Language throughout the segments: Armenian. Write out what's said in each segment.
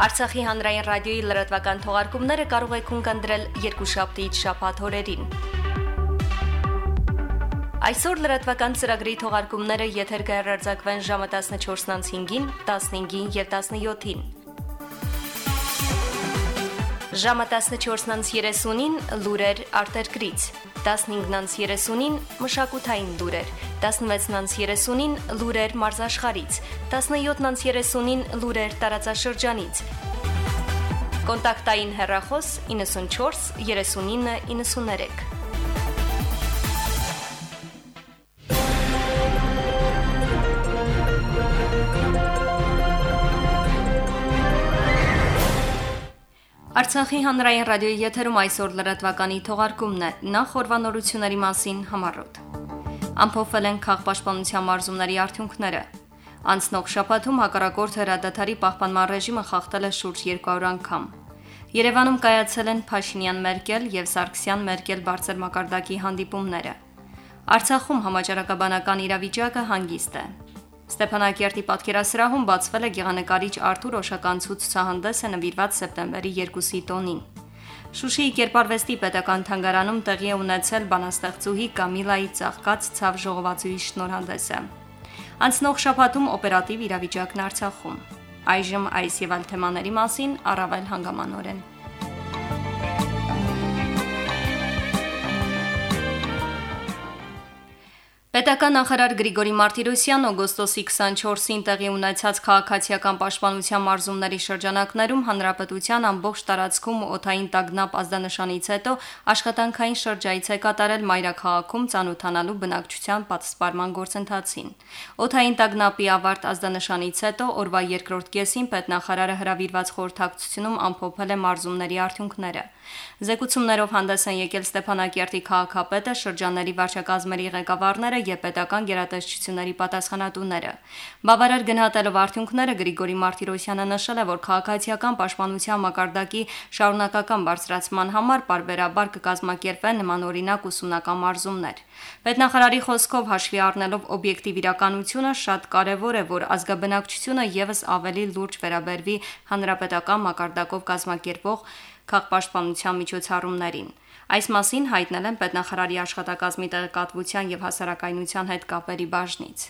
Արցախի հանրային ռադիոյի լրատվական թողարկումները կարող եք ունկնդրել երկուշաբթիից շաբաթ օրերին։ Այսօր լրատվական ծրագրի թողարկումները եթեր կհեռարձակվեն ժամը 14:05-ին, 15-ին եւ 17-ին։ Ժամը 14:30-ին լուրեր արտերկրից, 15:30-ին մշակութային լուրեր, 16:30-ին լուրեր մարզաշխարից, 17:30-ին լուրեր տարածաշրջանից։ Կոնտակտային հեռախոս 94 39 93 Արցախի հանրային ռադիոյի եթերում այսօր լրատվականի թողարկումն է։ Նախ օրվանորությունների մասին համառոտ։ Ամփոփվել են քաղաքապաշտպանության մարզումների արդյունքները։ Անցնող շաբաթում հակառակորդ հրադադարի պահպանման ռեժիմը խախտել է շուրջ 200 անգամ։ Երևանում կայացել են Փաշինյան-Մերկել եւ Սարգսյան-Մերկել բարձր մակարդակի հանդիպումները։ Արցախում համաճարակաբանական իրավիճակը հանգիստ է։ Ստեփանակերտի պատկերասրահում բացվել է գեղանկարիչ Արթուր Օշականցու ցուցահանդեսը նվիրված սեպտեմբերի 2-ի տոնին։ Շուշիի Կերպարվեստի պետական թանգարանում տեղի է ունեցել բանաստեղծուհի Կամիլայի ցաղկած ցավ ժողովածուի շնորհանդեսը։ Անցնող շաբաթում օպերատիվ իրավիճակն Արցախում։ Այժմ այս եւ այլ թեմաների մասին առավել հանգամանորեն։ Պետական նախարար Գրիգորի Մարտիրոսյան օգոստոսի 24-ին տեղի ունեցած քաղաքացիական պաշտպանության մարզումների շրջանակներում հանրապետության ամբողջ տարածքում օթային տագնապ ազդանշանից հետո աշխատանքային շրջայց է կատարել Մայրաքաղաքում ցանոթանալու բնակչության պատասպարման գործընթացին։ Օթային տագնապի ավարտ ազդանշանից հետո օրվա երկրորդ կեսին պետնախարարը հրավիրված խորհրդակցությունում ամփոփել է մարզումների արդյունքները։ Զեկուցումներով հանդես են եկել Ստեփանակերտի քաղաքապետը, շրջանների վարչակազմերի ղեկավարները եւ պետական գերատեսչությունների պատասխանատուները։ Բավարար գնահատելով արդյունքները Գրիգորի Մարտիրոսյանը նշել է, որ քաղաքացիական պաշտպանության մակարդակի շարունակական բարձրացման համար բարբերաբար կկազմակերպվեն նմանօրինակ ուսումնական մարզումներ։ Պետնախարարի խոսքով հաշվի առնելով օբյեկտիվ իրականությունը շատ կարևոր է, որ ազգաբնակչությունը եւս ավելի լուրջ վերաբերվի հանրապետական մակարդակով կազմակերպող քաղաքապաշտպանության միջոցառումներին։ Այս մասին հայտնել են պետնախարարի աշխատակազմի տեղեկատվության եւ հասարակայնության հետ կապերի բաժնից։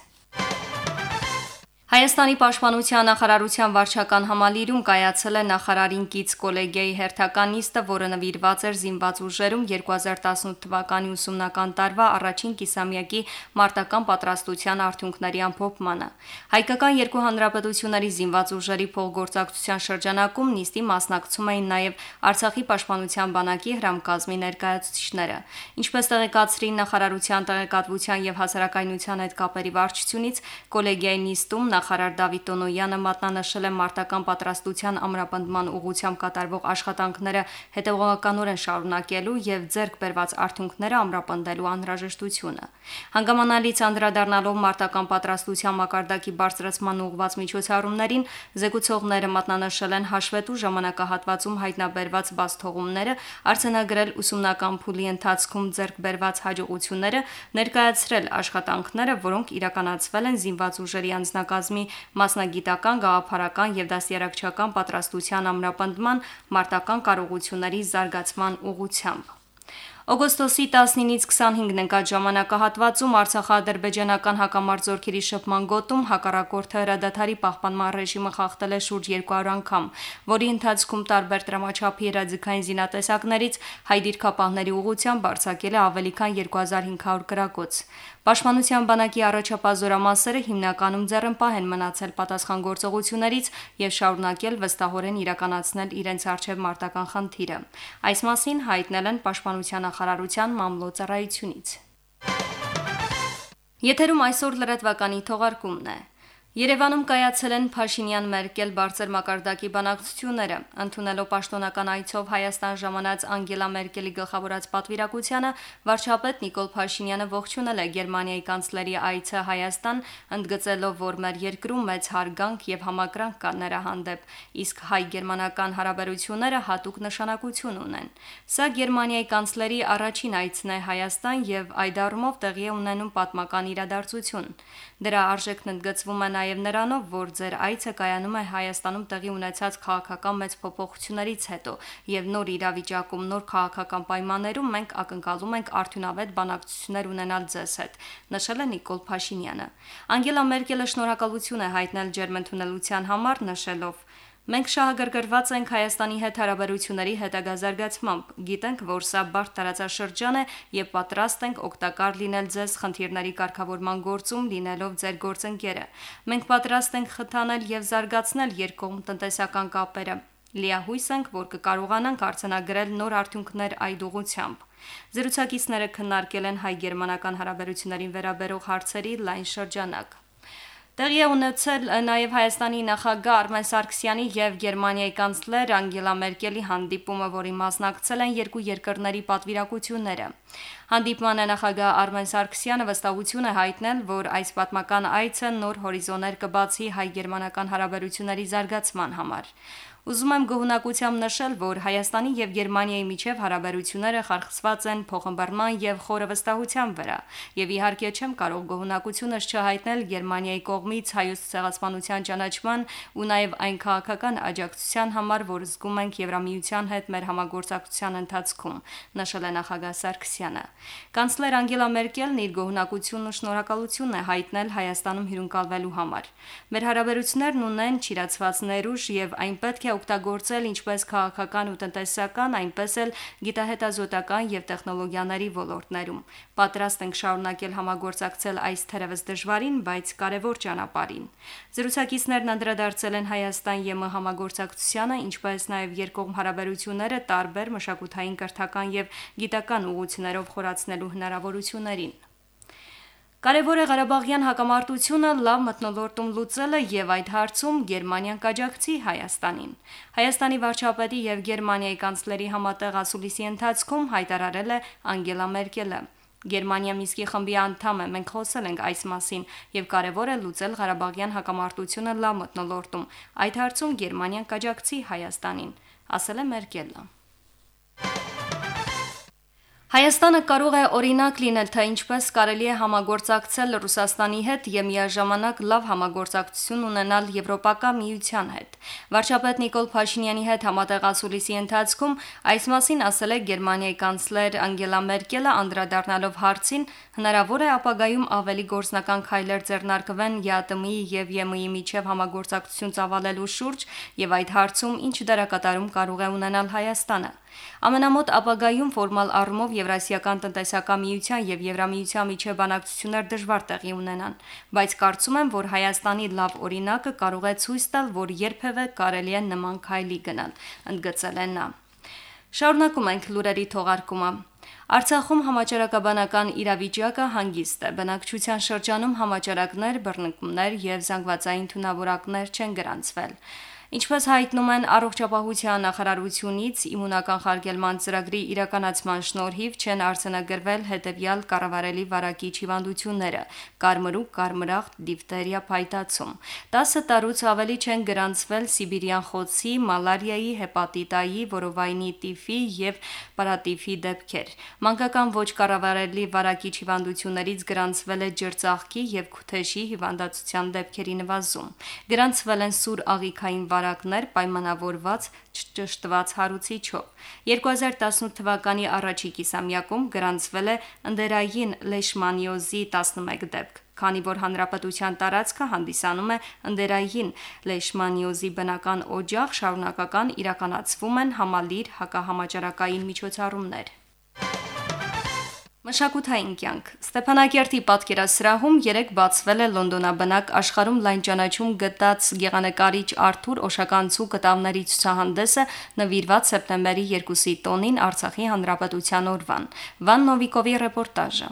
Հայաստանի պաշտպանության նախարարության վարչական համալիրում կայացել է նախարարին կից կոլեգիայի հերթական նիստը, որը նվիրված էր զինված ուժերում 2018 թվականի ուսումնական տարվա առաջին կիսամյակի մարտական պատրաստության արդյունքների ամփոփմանը։ Հայկական երկու հանրապետությունների զինված ուժերի փոխգործակցության շրջանակում նիստի մասնակցում էին նաև Արցախի պաշտպանության բանակի հրամկազմի ներկայացուցիչները։ Ինչպես տեղեկացրին նախարարության տեղեկատվության եւ հասարակայնության հետ կապերի վարչությունից, կոլեգիայի նիստում նախարար Դավիթ Տոնոյանը մատնանշել է մարտական պատրաստության ամրապնդման ուղղությամբ կատարվող աշխատանքները հետևողականորեն շարունակելու եւ ձեռք բերված արդյունքները ամրապնդելու անհրաժեշտությունը։ Հանգամանալից անդրադառնալով մարտական պատրաստության մակարդակի բարձրացման ուղղված միջոցառումներին, զեկուցողները մատնանշել են հաշվետու ժամանակահատվածում հայտնաբերված բացթողումները, արցանագրել ուսումնական փուլի ընթացքում ձեռք բերված հաջողությունները, ներկայացրել աշխատանքները, որոնք իրականացվել են զինված ուժերի անձնակազմի պատերազմի մասնագիտական, գաղափարական եւ դասյարակչական պատրաստության ամրապնդման մարտական կարողությունների զարգացման ուղղությամբ։ Օգոստոսի 19-ից 25-ն ընկած ժամանակահատվածում Արցախա-ադրբեջանական հակամարտությունների շփման գոտում հակառակորդը հրադադարի պահպանման ռեժիմը խախտել է շուրջ 200 անգամ, որի ընթացքում տարբեր դրամաչափի հրաձգային զինատեսակներից հայ դիրքապահների ուղությամբ արձակել է ավելի քան 2500 գրակոց։ Պաշտպանության բանակի առաջապահ զորամասերը հիմնականում ձեռնպահ են մնացել պատասխան գործողություններից եւ շարունակել վստահորեն իրականացնել իրենց արժեվ մարտական խնդիրը։ Այս մասին հայտնել են Պաշտպանության նախարարության մամլոյցարայությունից։ Եթերում այսօր լրատվականի թողարկումն է։ Երևանում կայացել են Փաշինյան-Մերկել բարձր մակարդակի բանակցությունները, ընդունելով պաշտոնական այցով Հայաստան ժամանած Անգելա Մերկելի գլխավորած պատվիրակությանը, վարչապետ Նիկոլ Փաշինյանը ողջունել է Գերմանիայի կանցլերի այցը Հայաստան, ընդգծելով, որ մեր երկրում մեծ հարգանք եւ համակրանք կա նրա հանդեպ, իսկ հայ-գերմանական հարաբերությունները հատուկ նշանակություն ունեն։ Սա Գերմանիայի կանցլերի առաջին այցն է Հայաստան եւ այդ առումով տեղի ունենում պատմական իրադարձություն։ Դրա արժեքն ընդգծվում է նաև նրանով, որ ձեր այցը կայանում է Հայաստանում տեղի ունեցած քաղաքական մեծ փոփոխություններից հետո, եւ նոր իրավիճակում, նոր քաղաքական պայմաններում մենք ակնկալում ենք արդյունավետ բանակցություններ ունենալ ձեզ հետ, նշել է Նիկոլ Փաշինյանը։ Անգելա Մերկելը շնորհակալություն է հայտնել ջերմընդունելության համար, նշելով. Մենք շահագրգռված ենք Հայաստանի հետ հարաբերությունների հետագա զարգացմամբ։ Գիտենք, որ սա բարդ տարածաշրջան է եւ պատրաստ ենք օգտակար լինել ձեզ խնդիրների կարգավորման գործում, լինելով ձեր գործընկերը։ Մենք պատրաստ ենք խթանել եւ զարգացնել երկկողմ տնտեսական կապերը։ Լիահույս ենք, որ կկարողանանք արձանագրել նոր արդյունքներ այդ ուղությամբ։ Զրուցակիցները քննարկել են հայ-գերմանական հարաբերություններին վերաբերող հարցերի լայն շրջանակ։ Տեղի է ունեցել նաև Հայաստանի նախագահ Արմեն Սարգսյանի եւ Գերմանիայի կանցլեր Անգելա Մերկելի հանդիպումը, որի մասնակցել են երկու երկրների պատվիրակությունները։ Հանդիպմանը նախագահ Արմեն Սարգսյանը վստահություն է հայտնել, որ այս պատմական այցը նոր հորիզոններ կբացի հայ-գերմանական հարաբերությունների զարգացման համար։ Ուզում եմ գոհունակությամբ նշել, որ Հայաստանի եւ Գերմանիայի միջև հարաբերությունները խարխսված են փոխմբռնման եւ խորը վստահության վրա, եւ իհարկե չեմ կարող գոհունակությունս չհայտնել Գերմանիայի կողմից հայոց ցեղասպանության ճանաչման ու նաեւ այն քաղաքական աջակցության համար, որ զգում ենք Եվրամիության հետ մեր համագործակցության ընթացքում, նշել է նախագահ Սարգսյանը։ Կանցլեր Անգելա Մերկելն իր գոհունակությունն ու շնորհակալությունն է հայտնել Հայաստանում հյուրընկալվելու համար։ Մեր հարաբերություններն ունեն ճիրացված ներուժ եւ այն պետք է օգտագործել ինչպես քաղաքական ու տնտեսական, այնպես էլ գիտահետազոտական եւ տեխնոլոգիաների ոլորտներում։ Պատրաստ ենք շարունակել համագործակցել այս թերևս դժվարին, բայց կարևոր ճանապարհին։ Զրուցակիցներն անդրադարձել են Հայաստան-ԵՄ համագործակցությանը, ինչպես նաեւ երկկողմ հարաբերությունները տարբեր մշակութային, կրթական եւ գիտական ուղղություններով խորացնելու հնարավորություններին։ Կարևոր է Ղարաբաղյան հակամարտությունը լավ մտնոլորտում լուծելը եւ այդ հարցում Գերմանիան կաջակցի Հայաստանին։ Հայաստանի վարչապետի եւ Գերմանիայի կանցլերի համատեղ ասուլիսի ընթացքում հայտարարել է Անգելա Մերկելը։ Գերմանիա Միսկի խմբի անդամ է, մենք խոսել ենք այս մասին եւ կարեւոր է լուծել Ղարաբաղյան հակամարտությունը լավ մտնոլորտում։ Այդ հարցում Գերմանիան կաջակցի Հայաստանին, ասել է Մերկելը։ Հայաստանը կարող է օրինակ լինել, թե ինչպես կարելի է համագործակցել Ռուսաստանի հետ եւ միաժամանակ լավ համագործակցություն ունենալ Եվրոպական միության հետ։ Վարչապետ Նիկոլ Փաշինյանի հետ համատեղացուլիսի ընթացքում այս մասին ասել է Գերմանիայի կանցլեր Անգելա Մերկելը անդրադառնալով հարցին, հնարավոր է ապագայում ավելի գործնական քայլեր ձեռնարկվեն ԵԱՏՄ-ի եւ ԵՄ-ի միջև համագործակցություն ծավալելու շուրջ եւ այդ հարցում ինչ դերակատարում կարող է ունենալ Հայաստանը։ Ամենամոտ ապագայում ֆորմալ առումով Եվրասիական տնտեսական միության եւ Եվրամիության միջև բանակցություններ դժվար տեղի ունենան, բայց կարծում եմ, որ Հայաստանի լավ օրինակը կարող է ցույց տալ, որ երբևէ կարելի է նման քայլի գնալ, ընդգծել է նա։ Շարունակում ենք լուրերի թողարկումը։ Արցախում համաճարակաբանական իրավիճակը հանգիստ է։ Բնակչության շրջանում համաճարակներ, բռնկումներ եւ զանգվածային թունավորակներ չեն գրանցվել։ Ինչպես հայտնում են առողջապահության նախարարությունից, իմունական խարգելման ծրագրի իրականացման շնորհիվ չեն արձանագրվել հետևյալ կառավարելի վարակիչ հիվանդությունները՝ կարմրուկ, կարմրախտ, դիֆտերիա, փայտացում։ 10 տարուց ավելի չեն գրանցվել սիբիրյան խոցի, մալարիայի, հեպատիտայի, որովայնի տիֆի եւ պարատիֆի դեպքեր։ Մանկական ոչ կառավարելի վարակիչ հիվանդություններից գրանցվել է ջրծաղկի եւ քութեշի հիվանդացության դեպքերի նվազում։ Գրանցվել են սուր աղիքային վարակներ պայմանավորված ճշտված հարուցիչով։ 2018 թվականի առաջի կիսամյակում գրանցվել է ընդերային լեշմանիոզի 11 դեպք քանի որ հանրապետության տարածքը հանդիսանում է ընդերային լեշմանիոզի բնական օջախ, շարունակական իրականացվում են համալիր հակահամաճարակային միջոցառումներ։ Մշակութային կյանք. Ստեփանակերտի պատկերասրահում երեք բացվել է Լոնդոնաբնակ աշխարհում լայն ճանաչում գտած գեղանկարիչ Արթուր Օշականցու կտավների ցուցահանդեսը նվիրված սեպտեմբերի 2-ի տոնին Արցախի Հանրապետության օրվան։ Վան Նովիկովի ռեպորտաժը։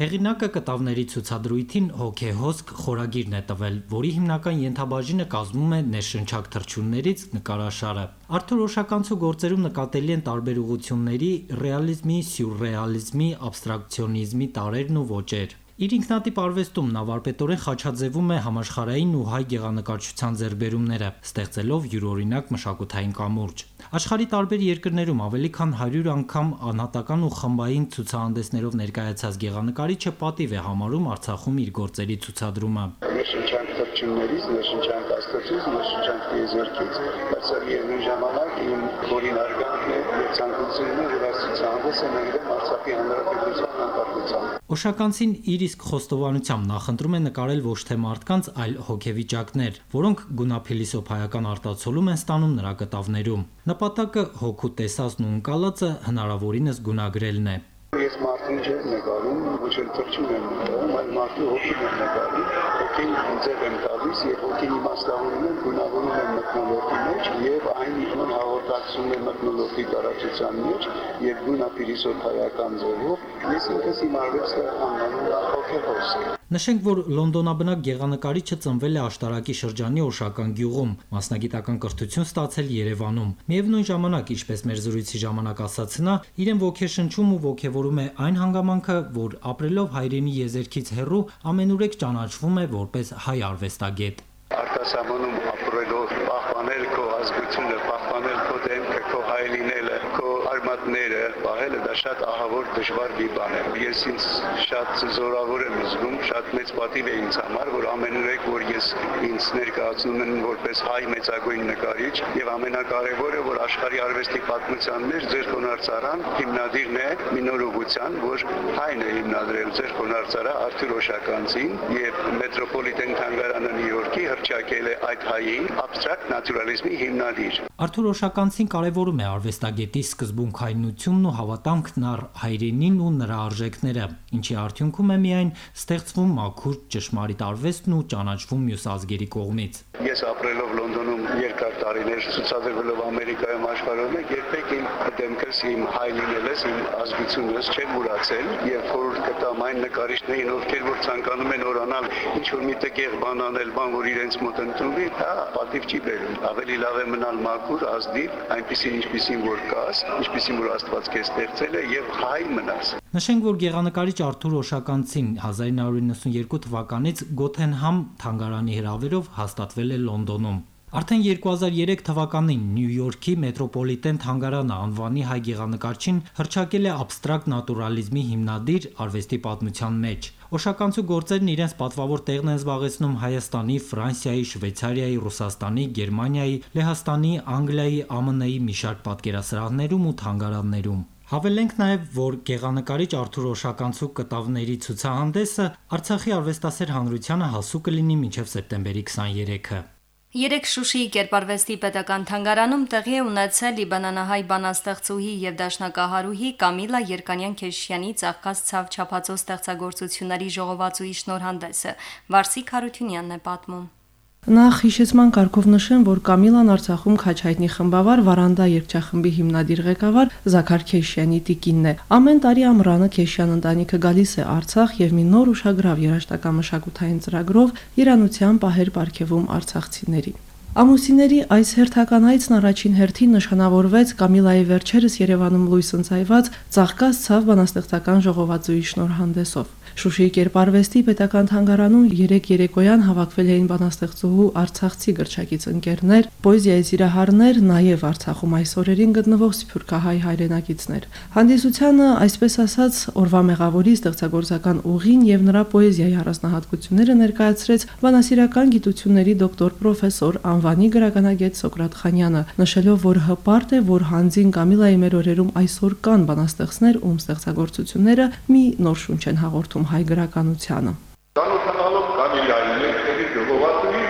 Հեղինակը կտավների ցուցադրույթին հոգեհոսք խորագիրն է տվել, որի հիմնական ենթաբաժինը կազմում է ներշնչակ թռչուններից նկարաշարը։ Արթուր Օշականցու գործերում նկատելի են տարբեր ուղությունների, ռեալիզմի, սյուրռեալիզմի, աբստրակցիոնիզմի տարրերն ու ոճեր։ Իր ինքնատիպ արվեստում նա վարպետորեն խաչաձևում է համաշխարհային ու հայ գեղանկարչության ձեռքբերումները, ստեղծելով յուրօրինակ մշակութային կամուրջ։ Աշխարհի տարբեր երկրներում ավելի քան 100 անգամ անհատական ու խմբային ցուցահանդեսներով ներկայացած գեղանկարիչը պատիվ է համարում Արցախում իր գործերի ցուցադրումը։ Ներշնչանք թրջուններից, ներշնչանք աստծուց, ներշնչանք եզերքից, բայց միևնույն ժամանակ իմ օրինարկանն է ցանկությունն որ ցուցահանդեսը ներդեմ Արցախի հանրապետության անկախության։ Օշականցին իր իսկ խոստովանությամբ նախընտրում է նկարել ոչ թե մարդկանց, այլ հոգեվիճակներ, որոնք գունափիլիսոփայական արտացոլում են ստանում նրա կտավներում։ Նպատակը հոգու տեսածն ու ընկալածը հնարավորինս գունագրելն է։ Ես մարդուն չեմ նկարում, ոչ էլ թրջուն եմ այլ մարդու հոգին եմ նկարում, հոգին ինձև եմ տալիս եւ հոգին իմաստավորում եմ, գունավորում եմ մտնոլորտի մեջ եւ այն իմ հաղորդակցում է մտնոլորտի տարածության մեջ եւ գունապիրիսոփայական ձևով ես ինքս իմ արվեստը անվանում եմ հոգեհոսք։ Նշենք, որ լոնդոնաբնակ գեղանկարիչը ծնվել է աշտարակի շրջանի Օշական գյուղում, մասնագիտական կրթություն ստացել Երևանում։ Միևնույն ժամանակ, ինչպես մեր զրույցի ժամանակ ասաց նա, իրեն ոգեշնչում ու ոգևորում է այն հանգամանքը, որ ապրելով հայրենի եզերքից հեռու ամենուրեք ճանաչվում է որպես հայ արվեստագետ։ Արտասահմանում ապրելով պահպանել քո ազգությունը, պահպանել քո դեմքը, քո հայ լինելը, քո պահելը դա շատ ահավոր դժվար մի բան է։ Ես ինձ շատ զորավոր եմ զգում, շատ մեծ պատիվ է ինձ համար, որ ամենուրեք որ ես ինձ ներկայացնում եմ որպես հայ մեծագույն նկարիչ եւ ամենակարևորը որ աշխարհի արվեստի պատմության մեջ ձեր խոնարհցարան հիմնադիրն է մի նոր ուղղության, որ հայն է հիմնադրել ձեր խոնարհցարը Արթուր Օշականցին եւ մետրոպոլիտեն թանգարանը Նյու Յորքի հրճակել է այդ հայի абստրակտ նատուրալիզմի հիմնադիր։ Արթուր Օշականցին կարևորում է արվեստագետի սկզբունքայնությունն ու հավատամքն առ հայրենին ու նրա արժեքները, ինչի արդյունքում է միայն ստեղծվում մաքուր ճշմարիտ արվեստն ու ճանաչվում մյուս ազգերի կողմից։ Ես ապրելով Լոնդոնում երկար տարիներ ցուցադրվելով Ամերիկայում աշխարհում եք, երբեք իմ դեմքս իմ հայ լինելս, իմ ազգությունս չեմ մուրացել եւ խորհուրդ կտամ այն նկարիչներին, ովքեր որ ցանկանում են օրանալ ինչ որ մի տեղ բան անել, բան որ իրենց մոտ ընդունվի, դա պատիվ չի բերում։ Ավելի լավ է մնալ մաքուր, ազնիվ, այնպեսին ինչպեսին որ կաս, ինչպեսին որ Աստված քեզ ստեղծել է եւ հայ մնաս։ Նշենք, որ գեղանկարիչ Արթուր Օշականցին 1992 թվականից Գոթենհամ թանգարանի հրավերով հաստատվել է Լոնդոնում։ Արդեն 2003 թվականին Նյու Յորքի մետրոպոլիտեն թանգարանը անվանի հայ գեղանկարչին հրճակել է абստրակտ նատուրալիզմի հիմնադիր արվեստի պատմության մեջ։ Օշականցու գործերն իրենց պատվավոր տեղն են զբաղեցնում Հայաստանի, Ֆրանսիայի, Շվեյցարիայի, Ռուսաստանի, Գերմանիայի, Լեհաստանի, Անգլիայի, ԱՄՆ-ի մի շարք պատկերասրահներում ու թանգարաններում։ Հավելենք նաև, որ գեղանկարիչ Արթուր Օշականցու կտավների ցուցահանդեսը Արցախի արվեստասեր հանրությանը հասու կլինի մինչև սեպտեմբերի 23-ը։ Երեք Շուշիի Կերպարվեստի պետական թանգարանում տեղի է ունեցել Լիբանանահայ բանաստեղծուհի եւ դաշնակահարուհի Կամիլա Երկանյան Քեշյանի ցաղկած ցավ չափածո ստեղծագործությունների ժողովածուի շնորհանդեսը։ Վարսիկ Հարությունյանն է պատմում։ Նախ հիշեցման կարգով նշեմ, որ Կամիլան Արցախում քաչայտնի խմբավար Վարանդա երգչախմբի հիմնադիր ղեկավար Զաքար Քեշյանի տիկինն է։ Ամեն տարի ամռանը Քեշյան ընտանիքը գալիս է Արցախ եւ մի նոր ուշագրավ երաժշտական մշակութային ծրագրով իրանության պահեր ապարգևում արցախցիներին։ Ամուսինների այս հերթական այցն առաջին հերթին նշանավորվեց Կամիլայի վերջերս Երևանում լույս ընծայված ցաղկած ցավ բանաստեղծական ժողովածուի շնորհանդեսով։ Շուշիի կերպարվեստի պետական թանգարանում 3 երեկոյան հավաքվել էին բանաստեղծուհու Արցախցի գրչակից ընկերներ, պոեզիայի սիրահարներ, նաև Արցախում այս օրերին գտնվող սփյուռքահայ հայրենակիցներ։ Հանդիսությանը, այսպես ասած, օրվա մեղավորի ստեղծագործական ուղին եւ նրա պոեզիայի առանձնահատկությունները ներկայացրեց բանասիրական գիտությունների դոկտոր պրոֆեսոր անվանի գրականագետ Սոկրատ Խանյանը, նշելով, որ հպարտ է, որ հանձին Կամիլայի մեր օրերում այսօր կան բանաստեղծներ, ում ստեղծագործությունները մի նոր շունչ են հաղորդում հայ գրականությանը։ Ծանոթանալով Կամիլայի ներքերի ժողովածուի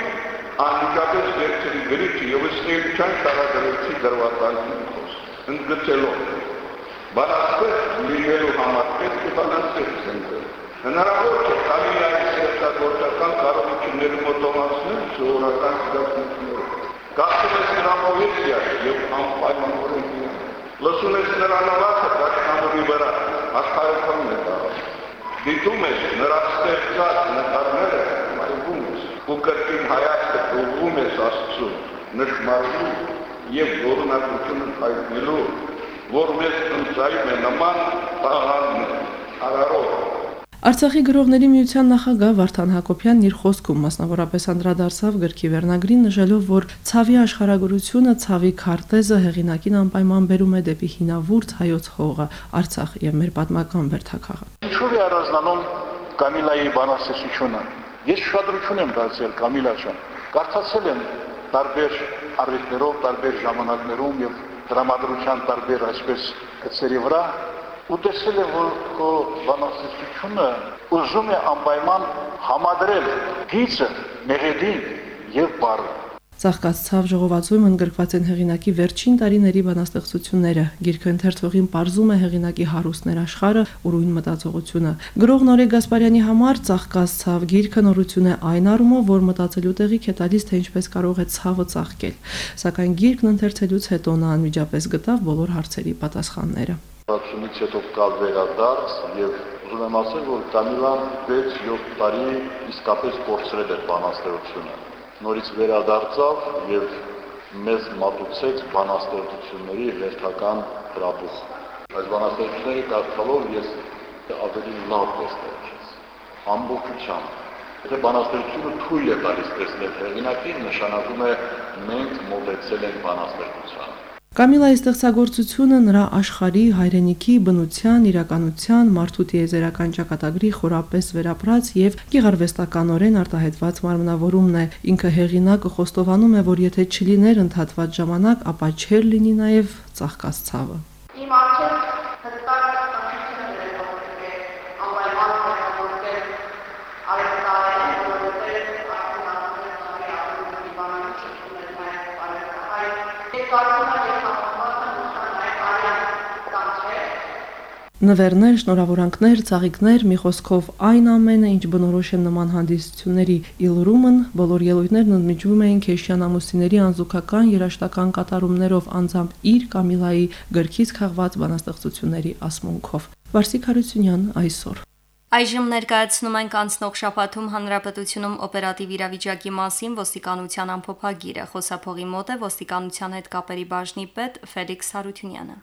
անմիջապես երկրի գրիչը եւ ըստեյության տարագրեցի դրվատանքի խոս, ընդգծելով. Բանաստեղծ լինելու համար պետք է բանաստեղծ Հնարավոր է կամիլային սերտագործական կարողությունների մոտոմացնել զորական զգացմունքներով։ Կասում ես նրա պովեզիա և անպայման օրենքին։ Լսում ես նրա նվախը դաշնամուրի վրա, աշխարհականն է դառնում։ Դիտում ես նրա ստեղծած նկարները, այգում ես ու կրկին հայացքը ուղղում ես Աստծուն, նշмарում և ողնակությունը հայտնելու, որ մեզ ընծայում է նման տաղանն արարող Արցախի գրողների միության նախագահ Վարդան Հակոբյանն իր խոսքում մասնավորապես անդրադարձավ գրքի վերնագրին նշելով, որ ցավի աշխարհագրությունը, ցավի քարտեզը հեղինակին անպայման բերում է դեպի հինավուրց հայոց հողը, Արցախ եւ մեր պատմական վերթակաղը։ Ինչու՞ է առանձնանում Կամիլայի բանաստեղծությունը։ Ես շադրություն եմ դարձել Կամիլա ջան։ Կարդացել եմ տարբեր առիթներով, տարբեր ժամանակներում եւ դրամատրության տարբեր այսպես գծերի վրա ու տեսել եմ, որ քո բանաստեղծությունը ուզում է անպայման համադրել գիծը, մեղեդին եւ բառը։ Ծաղկացավ ժողովածույում ընդգրկված են հեղինակի վերջին տարիների բանաստեղծությունները։ Գիրքը ընթերցողին པարզում է հեղինակի հարուստներ աշխարը, ուրույն մտածողությունը։ Գրող Նորեկ Գասպարյանի համար ծաղկացավ գիրքը նորություն է այն առումով, որ մտածելու տեղիք է տալիս, թե ինչպես կարող է ցավը ծաղկել։ Սակայն գիրքն ընթերցելուց հետո նա անմիջապես գտավ բոլոր հարցերի պատասխանները։ 60-ից հետո կա վերադարձ եւ ուզում եմ ասել, որ Կամիլան 6-7 տարի իսկապես կորցրել էր բանաստեղծությունը։ Նորից վերադարձավ եւ մեզ մատուցեց բանաստեղծությունների հերթական հրապուխ։ Այս բանաստեղծությունները կարդալով ես ավելի լավ տեսնեցի ամբողջությամբ Եթե բանաստեղծությունը թույլ է տալիս տեսնել հեղինակին, նշանակում է մենք մոտեցել ենք բանաստեղծությանը։ Կամիլայի ստեղծագործությունը նրա աշխարհի, հայրենիքի, բնության, իրականության, մարդու տիեզերական ճակատագրի խորապես վերապրած եւ գեղարվեստականորեն արտահայտված մարմնավորումն է։ Ինքը հեղինակը խոստովանում է, որ եթե չլիներ ընդհատված ժամանակ, ապա չեր լինի նաեւ ծաղկած ցավը։ Իմ արժեք հստակ ստացությունը վերաբերում է անպայման վերաբերել արևտարային, որովհետև արդեն ասել եմ, որ արդեն բանալիչությունն է նաև արևտարային։ Ես կարծում եմ, Նվերներ, շնորհավորանքներ, ծաղիկներ, մի խոսքով այն ամենը, ինչ բնորոշ է նման հանդիսությունների Իլրումն, բոլոր ելույթներն ընդմիջվում էին Քեշյան ամուսիների անզուգական երաշտական կատարումներով անձամբ իր Կամիլայի գրքից քաղված բանաստեղծությունների ասմունքով։ Վարսիկ Հարությունյան այսօր Այժմ ներկայացնում ենք անցնող շաբաթում հանրապետությունում օպերատիվ իրավիճակի մասին ոստիկանության ամփոփագիրը։ Խոսափողի մոտ է ոստիկանության հետ կապերի բաժնի պետ Ֆելիքս Հարությունյանը։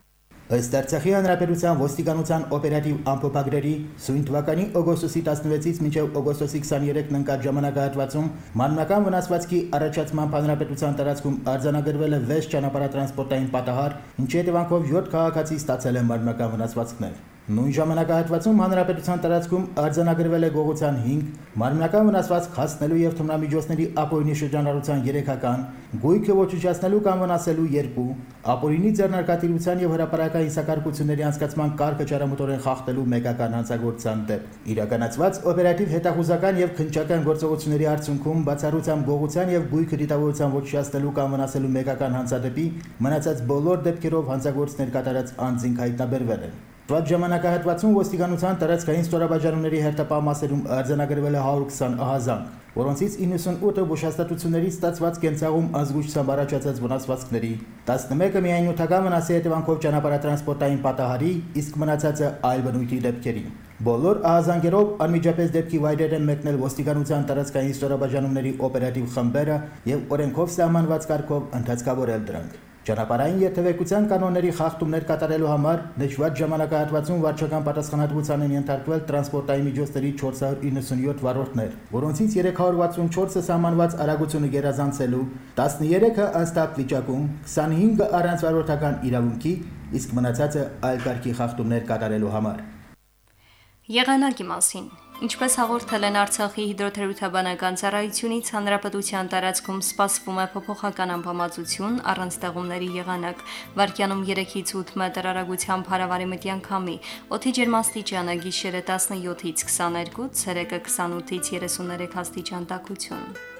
Ըստ Արցախի հանրապետության ոստիկանության օպերատիվ ամփոփագրերի սույն թվականի օգոստոսի 16-ից մինչև օգոստոսի 23-ն ընկած ժամանակահատվածում մանրական վնասվածքի առաջացման հանրապետության տարածքում արձանագրվել է 6 ճանապարհատրանսպորտային պատահար, ինչի հետևանքով 7 քաղաքացի ստացել են մանրական վնասվածքներ։ Նույն ժամանակահատվածում հանրապետության տարածքում արձանագրվել է գողության 5, մարմնական վնասվածք հասնելու եւ թմրամիջոցների ապօրինի շրջանառության 3-ական, գույքը ոչնչացնելու կամ վնասելու 2, ապօրինի ձեռնարկատիրության եւ հրապարակային իսակարգությունների անցկացման կարգը ճարամտորեն խախտելու 1-ական հանցագործության դեպք։ Իրականացված օպերատիվ հետախուզական եւ քննչական գործողությունների արդյունքում բացառությամբ գողության եւ գույքը դիտավորության ոչնչացնելու կամ վնասելու 1-ական հանցադեպի մնացած բոլոր դեպքերով հանցագործներ կատարած անձինք հայտնաբերվել են։ Այդ ժամանակահատվածում ոստիկանության տարածքային ստորաբաժանումների հերթապահ մասերում արձանագրվել է 120 ահազանգ, որոնցից 98-ը բուժհաստատություններից ստացված կենցաղում ազգուշությամբ առաջացած վնասվածքների, 11-ը միայն նյութական վնասի հետևանքով ճանապարհատրանսպորտային պատահարի, իսկ մնացածը այլ բնույթի դեպքերի։ Բոլոր ահազանգերով անմիջապես դեպքի վայրեր են մեկնել ոստիկանության տարածքային ստորաբաժանումների օպերատիվ խմբերը եւ օրենքով սահմանված կարգով ընդհանցկավորել դրանք։ Ճանապարհային երթևեկության կանոնների խախտումներ կատարելու համար նշված ժամանակահատվածում վարչական պատասխանատվության են ենթարկվել տրանսպորտային միջոցների 497 վարորդներ, որոնցից 364-ը սահմանված արագությունը գերազանցելու, 13-ը անստակ վիճակում, 25-ը առանց վարորդական իրավունքի, իսկ մնացածը այլ կարգի խախտումներ կատարելու համար։ Եղանակի մասին Ինչպես հաղորդել են Արցախի հիդրոթերապևտաբանական ծառայությունից, հանրապետության տարածքում սպասվում է փոփոխական ամպամածություն առանց ձեղումների եղանակ։ Վարկյանում 3-ից 8 մետր արագությամբ հարավարի մտյան քամի։ Օդի ջերմաստիճանը գիշերը 17-ից 22, ցերեկը 28-ից 33 աստիճան տաքություն։